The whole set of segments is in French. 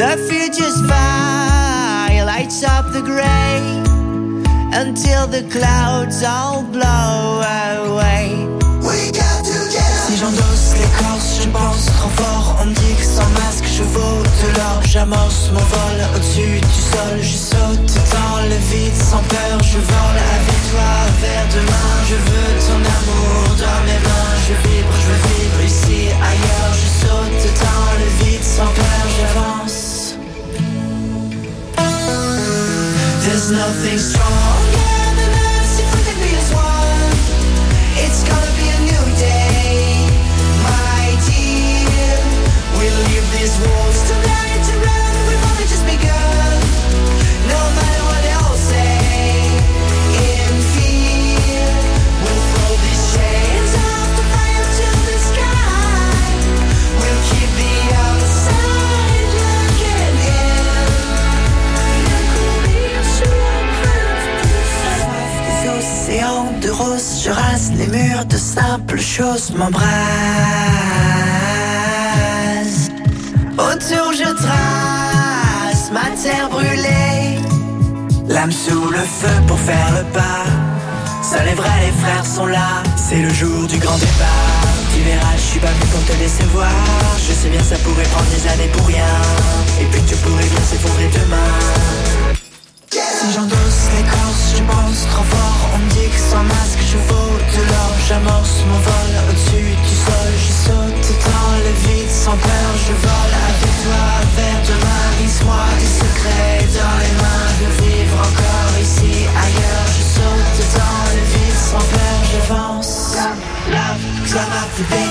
The future's fire lights up the gray until the clouds all blow away. We got. Si j'endosse l'écorce, je pense trop fort. On dit que sans masque, je vaux de l'or. J'amorce mon vol au-dessus du sol. Je saute dans le vide sans peur. Je vole avec toi vers demain. Je veux ton amour dans mes mains. Je vibre, je veux vivre ici, ailleurs. Je saute dans le vide sans peur. nothing strong. M'embrasent. Autour je trace ma terre brûlée. L'âme sous le feu pour faire le pas. Seuls les vrais, les frères sont là. C'est le jour du grand départ. Tu verras, je suis pas venu pour te laisser voir. Je sais bien, ça pourrait prendre des années pour rien. Et puis tu pourrais bien s'effondrer demain. Si j'endosse l'écorce, je pense trop fort. On me dit que sans masque, je vaux de l'or. J'amorce mon vol au-dessus du sol. Je saute dans le vide sans peur. Je vole avec toi vers demain. Glisse-moi des secrets dans les mains. Je veux vivre encore ici, ailleurs. Je saute dans le vide sans peur. J'avance. Love, climb up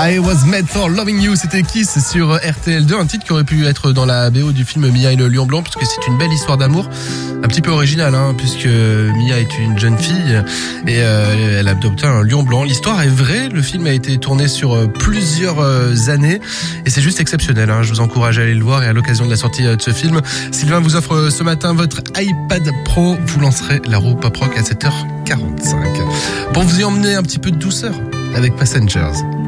I Was Made for Loving You, c'était Kiss sur RTL2, un titre qui aurait pu être dans la BO du film Mia et le Lion Blanc, puisque c'est une belle histoire d'amour, un petit peu originale, hein, puisque Mia est une jeune fille et euh, elle a un lion blanc. L'histoire est vraie, le film a été tourné sur euh, plusieurs euh, années et c'est juste exceptionnel. Hein. Je vous encourage à aller le voir et à l'occasion de la sortie de ce film, Sylvain vous offre ce matin votre iPad Pro, vous lancerez la roue pop rock à 7h45. Pour vous y emmener un petit peu de douceur avec Passengers.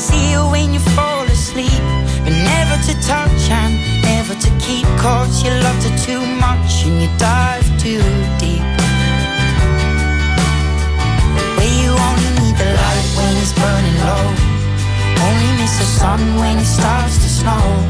Will you when you fall asleep? But never to touch and never to keep Cause you loved her too much and you dive too deep. Where you only need the light when it's burning low. Only miss the sun when it starts to snow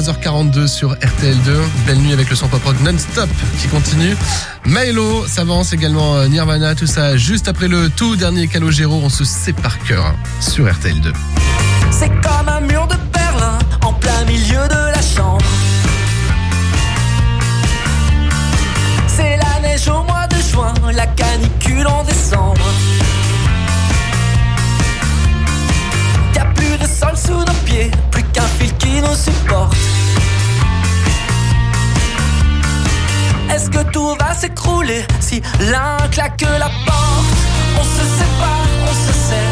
3h42 sur RTL2. Belle nuit avec le son pop rock non-stop qui continue. Milo s'avance également euh, Nirvana, tout ça juste après le tout dernier Calogero. On se sait par cœur hein, sur RTL2. C'est comme un mur de Berlin en plein milieu de la chambre. C'est la neige au mois de juin, la canicule en décembre. Y'a plus de sol sous nos pieds, plus qu'un fil qui nous supporte. Est-ce que tout va s'écrouler si l'un claque la porte? On se sépare, on se sert.